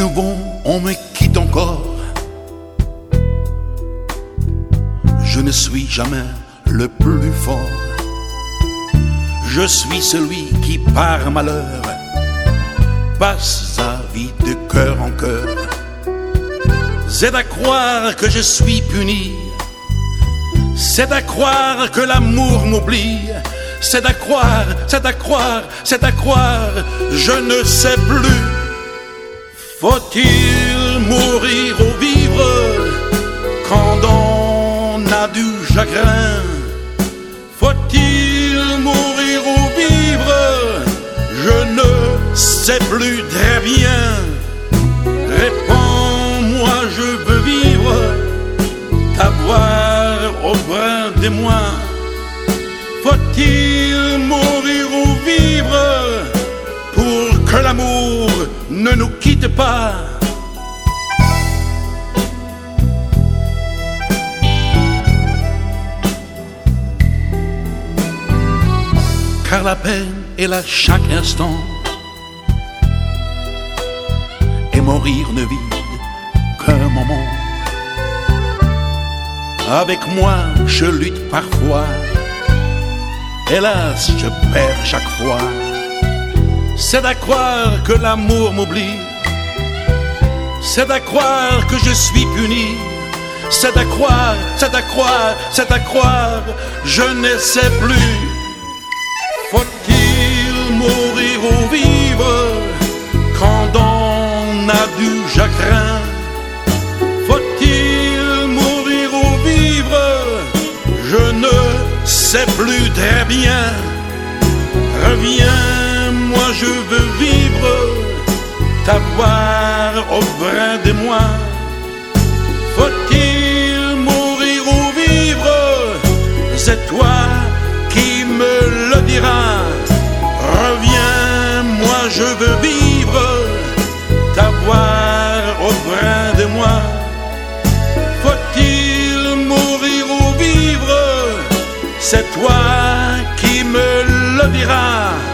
on me quitte encore. Je ne suis jamais le plus fort. Je suis celui qui par malheur passe sa vie de cœur en cœur. C'est à croire que je suis puni. C'est à croire que l'amour m'oublie. C'est à croire, c'est à croire, c'est à croire, je ne sais plus. Faut-il mourir ou vivre quand on a du chagrin Faut-il mourir ou vivre? Je ne sais plus très bien. Réponds-moi, je veux vivre, t'avoir au brin des mois. Ne nous quitte pas Car la peine est là chaque instant et mourir ne vide qu'un moment. Avec moi, je lutte parfois Hélas, je perds chaque fois. C'est à croire que l'amour m'oublie. C'est à croire que je suis puni. C'est à croire, c'est à croire, c'est à croire, je ne sais plus. Faut-il mourir ou vivre quand on a du chagrin Faut-il mourir ou vivre? Je ne sais plus très bien. Reviens, moi je veux vivre, t'avoir au brin de moi. Faut-il mourir ou vivre? C'est toi qui me le diras. Reviens, moi je veux vivre, t'avoir au brin de moi. Faut-il mourir ou vivre? C'est toi qui me le diras.